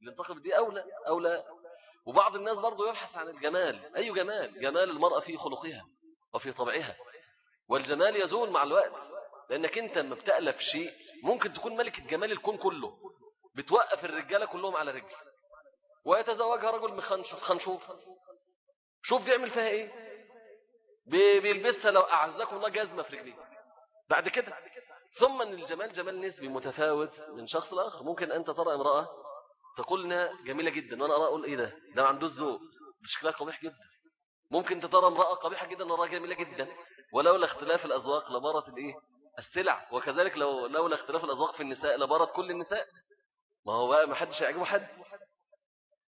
اللي انتخبت دي أولى أولى. وبعض الناس برضو يبحث عن الجمال. أي جمال؟ جمال المرأة في خلقها وفي طبعها. والجمال يزول مع الوقت لأنك أنت لما بتألف شيء ممكن تكون ملكة جمال الكون كله. بتوقف الرجالة كلهم على رجل. ويتزوجها رجل خنشوف. شوف بيعمل فيها إيه؟ بيلبسها لو أعزكم الله جزمة في رجليه بعد كده. ثم إن الجمال جمال نسبي متفاوت من شخص لآخر. ممكن أنت ترى امرأة تقول انها جميلة جدا وأنا أقول إيه ده؟ ده ما عندوش ذوق شكلها قبيح جدا. ممكن ترى امرأة قبيحة جدا وراها جميلة جدا. ولولا اختلاف الأذواق لبارت الإيه؟ السلع. وكذلك لو لولا اختلاف الأذواق في النساء لبارت كل النساء. ما هو بقى ما حدش هيعجبه حد.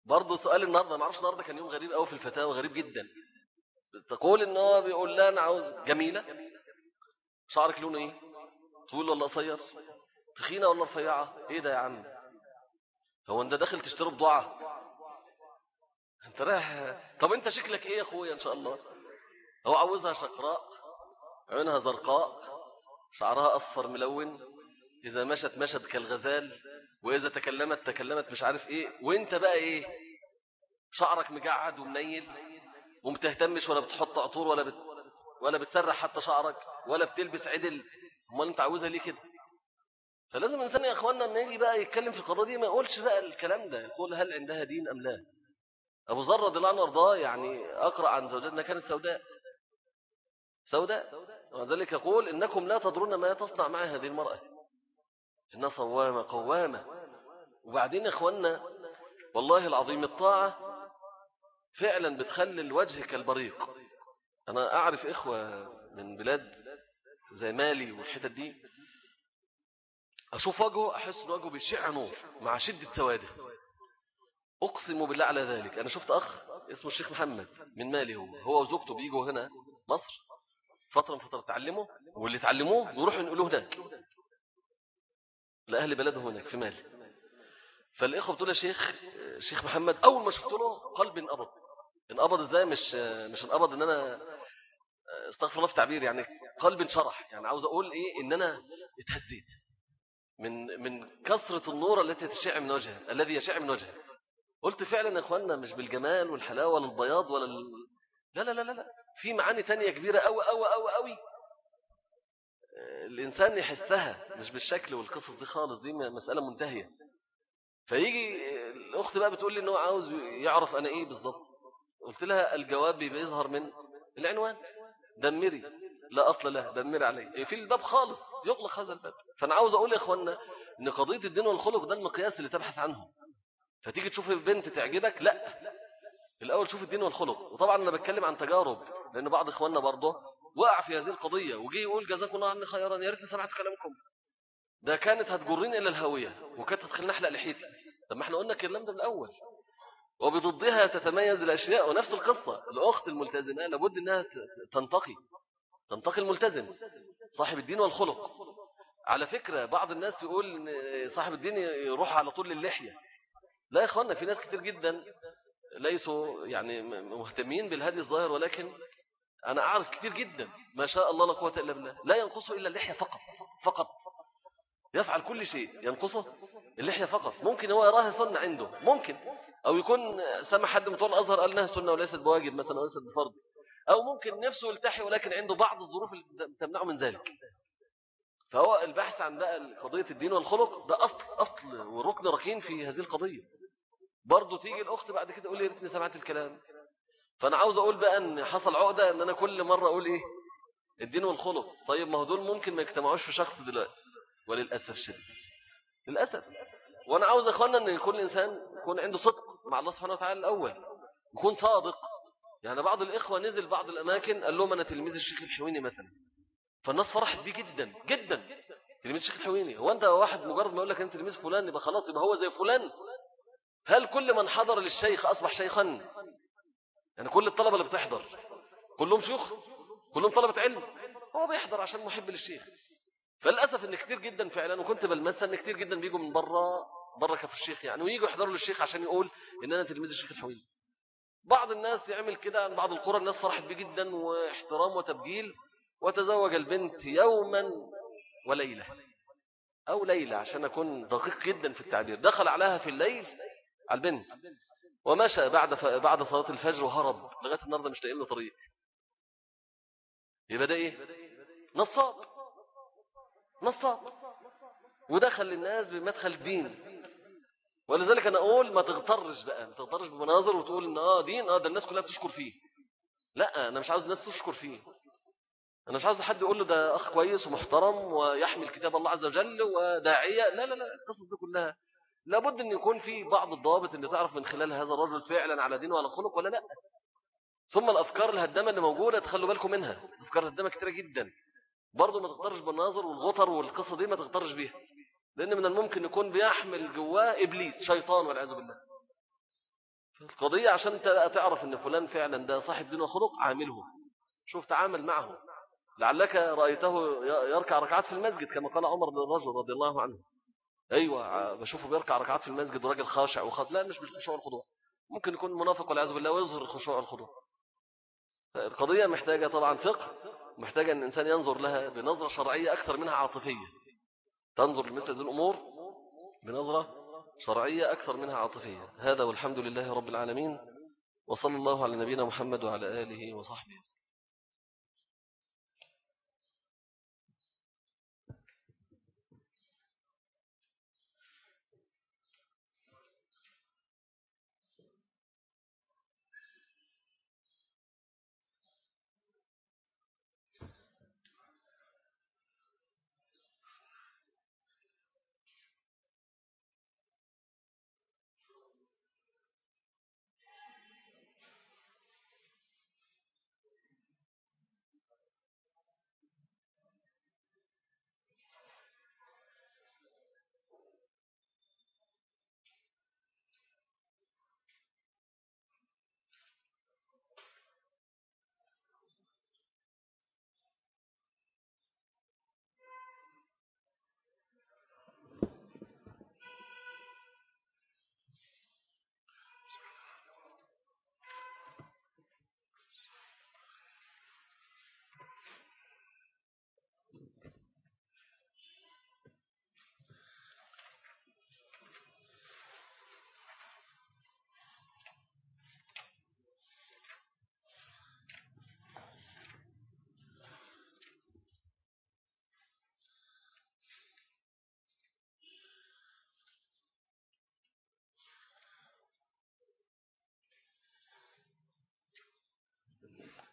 برضه سؤال النهارده ما أعرفش النهارده كان يوم غريب قوي في الفتاوى غريب جدا. تقول ان هو بيقول لها أنا عاوز جميلة. شعرك لونه إيه؟ طويل ولا قصير؟ تخينة ولا رفيعة؟ إيه ده يا عم؟ هو أنت داخل تشتري بضاعة؟ أنت رايح؟ طب أنت شكلك إيه يا أخويا إن شاء الله؟ هو عاوزها شقراء عينها زرقاء شعرها أصفر ملون إذا مشت مشت كالغزال. وإذا تكلمت تكلمت مش عارف إيه وإنت بقى إيه؟ شعرك مجعد ومنيل ومتهتمش ولا بتحط عطور ولا بت... ولا بتسرح حتى شعرك ولا بتلبس عدل. أمال أنت عاوزها ليه كده؟ فلازم الإنسان يا أخواننا لما يجي بقى يتكلم في القضاء دي ما يقولش بقى الكلام ده. يقول هل عندها دين أم لا؟ أبو ذر رضي الله عنه وارضاه يعني أقرأ عن زوجتنا كانت سوداء. سوداء؟ وذلك يقول إنكم لا تدرون ما تصنع مع هذه المرأة. إنها صوامة قوامة. وبعدين يا أخواننا والله العظيم الطاعة فعلا بتخلي الوجه كالبريق. أنا أعرف إخوة من بلاد زي مالي والحتت دي أشوف وجهه أحس أن وجهه بيشع نور مع شدة سوادة. أقسم بالله على ذلك. أنا شفت أخ اسمه الشيخ محمد من مالي هو. هو وزوجته بيجوا هنا مصر فترة من فترة تعلموا واللي تعلموه يروحوا ينقلوه هناك. لأهل بلده هناك في مالي. فالإخوة بتقول يا شيخ شيخ محمد أول ما شفت له قلبي انقبض. انقبض إزاي؟ مش مش انقبض إن أنا استغفر الله في تعبير يعني قلبي انشرح. يعني عاوز أقول إيه؟ إن أنا اتهزيت. من من كثرة النور التي تشع من وجهه الذي يشع من وجهه. قلت فعلا يا إخوانا مش بالجمال والحلاوة ولا البياض ولا. لا لا لا لا. في معاني تانية كبيرة أوي أوي أوي أوي. الإنسان يحسها مش بالشكل والقصص دي خالص دي مسألة منتهية. فيجي الأخت بقى بتقول لي إنه عاوز يعرف أنا إيه بالضبط. قلت لها الجواب بيظهر من العنوان. دمري. لا أصل له دمري عليه في الباب خالص يغلق هذا الباب. فأنا عاوز أقول يا إخوانا إن قضية الدين والخلق ده المقياس اللي تبحث عنه. فتيجي تشوف البنت تعجبك؟ لا. الأول شوف الدين والخلق. وطبعا أنا بتكلم عن تجارب لأن بعض إخواننا برضه وقع في هذه القضية وجي يقول جزاكم الله عني خيرا يا ريتني سمعت كلامكم. ده كانت هتجرني إلى الهوية وكانت هتخليني أحلق لحيتي. طب ما إحنا قلنا الكلام ده من الأول. وبضدها تتميز الأشياء ونفس القصة. الأخت الملتزمة لابد أنها تنتقي. تنتقي الملتزم صاحب الدين والخلق. على فكرة بعض الناس يقول صاحب الدين يروح على طول للحية. لا يا إخوانا في ناس كتير جدا ليسوا يعني مهتمين بالهدي الظاهر ولكن أنا أعرف كتير جدا. ما شاء الله لا قوة إلا بالله. لا ينقصه إلا اللحية فقط. فقط. يفعل كل شيء. ينقصه اللحية فقط. ممكن هو يراها سنة عنده. ممكن. أو يكون سمع حد من طول الأزهر قال إنها سنة وليست بواجب مثلا وليست بفرض. أو ممكن نفسه يلتحي ولكن عنده بعض الظروف اللي تمنعه من ذلك. فهو البحث عن بقى قضية الدين والخلق ده أصل أصل وركن ركين في هذه القضية. برضه تيجي الأخت بعد كده تقول لي ريتني سمعت الكلام. فأنا عاوز أقول بقى أن حصل عقدة أن أنا كل مرة أقول إيه؟ الدين والخلق. طيب ما هو دول ممكن ما يجتمعوش في شخص دلوقتي. وللأسف شديد. للأسف. وأنا عاوز أخوانا أن كل إنسان يكون عنده صدق مع الله سبحانه وتعالى الأول. يكون صادق. يعني بعض الإخوة نزل بعض الأماكن قال لهم أنا تلميذ الشيخ الحويني مثلا. فالناس فرحت بيه جدا جدا. تلميذ الشيخ الحويني. هو أنت واحد مجرد ما يقول لك أنت تلميذ فلان يبقى خلاص يبقى هو زي فلان. هل كل من حضر للشيخ أصبح شيخا؟ يعني كل الطلبة اللي بتحضر كلهم شيوخ كلهم طلبة علم هو بيحضر عشان محب للشيخ. فللأسف إن كتير جدا فعلا وكنت بلمسها إن كتير جدا بيجوا من بره بره كف الشيخ يعني ويجوا يحضروا للشيخ عشان يقول ان أنا تلميذ الشيخ الحويني بعض الناس يعمل كده عن بعض القرى الناس فرحت بيه جدا واحترام وتبجيل وتزوج البنت يوما وليلة أو ليلة عشان أكون دقيق جدا في التعبير. دخل عليها في الليل على البنت. ومشى بعد ف... بعد صلاة الفجر وهرب لغاية النهاردة مش لاقي له طريق. يبقى ده إيه؟ نصاب. نصاب. ودخل للناس بمدخل الدين. ولذلك أنا أقول ما تغترش بقى. ما تغترش بمناظر وتقول إن آه دين آه ده الناس كلها بتشكر فيه. لا أنا مش عاوز الناس تشكر فيه. أنا مش عاوز حد يقول له ده أخ كويس ومحترم ويحمل كتاب الله عز وجل وداعية. لا لا لا القصص دي كلها لابد أن يكون في بعض الضوابط اللي تعرف من خلال هذا الرجل فعلا على دين وعلى خلق ولا لا. ثم الأفكار الهدامة اللي موجودة تخلوا بالكم منها. أفكار هدامة كتيرة جدا. برضو ما تقدرش بالناظر والغطر والقصة دي ما تقدرش بيها. لأن من الممكن يكون بيحمل جواه إبليس شيطان والعياذ بالله. القضية عشان تعرف أن فلان فعلا ده صاحب دين وخلق عامله. شوف تعامل معه. لعلك رأيته يركع ركعات في المسجد كما قال عمر بن الرجل رضي الله عنه. أيوه بشوفه بيركع ركعات في المسجد وراجل خاشع وخاض لا مش بالخشوع والخضوع ممكن يكون منافق والعياذ بالله ويظهر الخشوع والخضوع القضية محتاجة طبعا فقه محتاجة إن الإنسان ينظر لها بنظرة شرعية أكثر منها عاطفية. تنظر لمثل هذه الأمور بنظرة شرعية أكثر منها عاطفية. هذا والحمد لله رب العالمين وصلى الله على نبينا محمد وعلى آله وصحبه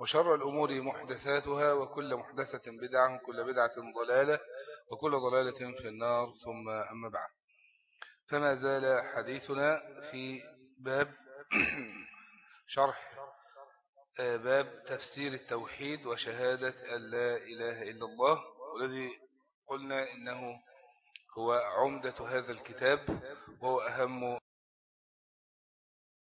وشر الأمور محدثاتها وكل محدثة بدعة وكل بدعة ضلالة وكل ضلالة في النار. ثم أما بعد. فما زال حديثنا في باب شرح آه، باب تفسير التوحيد وشهادة أن لا إله إلا الله والذي قلنا إنه هو عمدة هذا الكتاب وهو أهم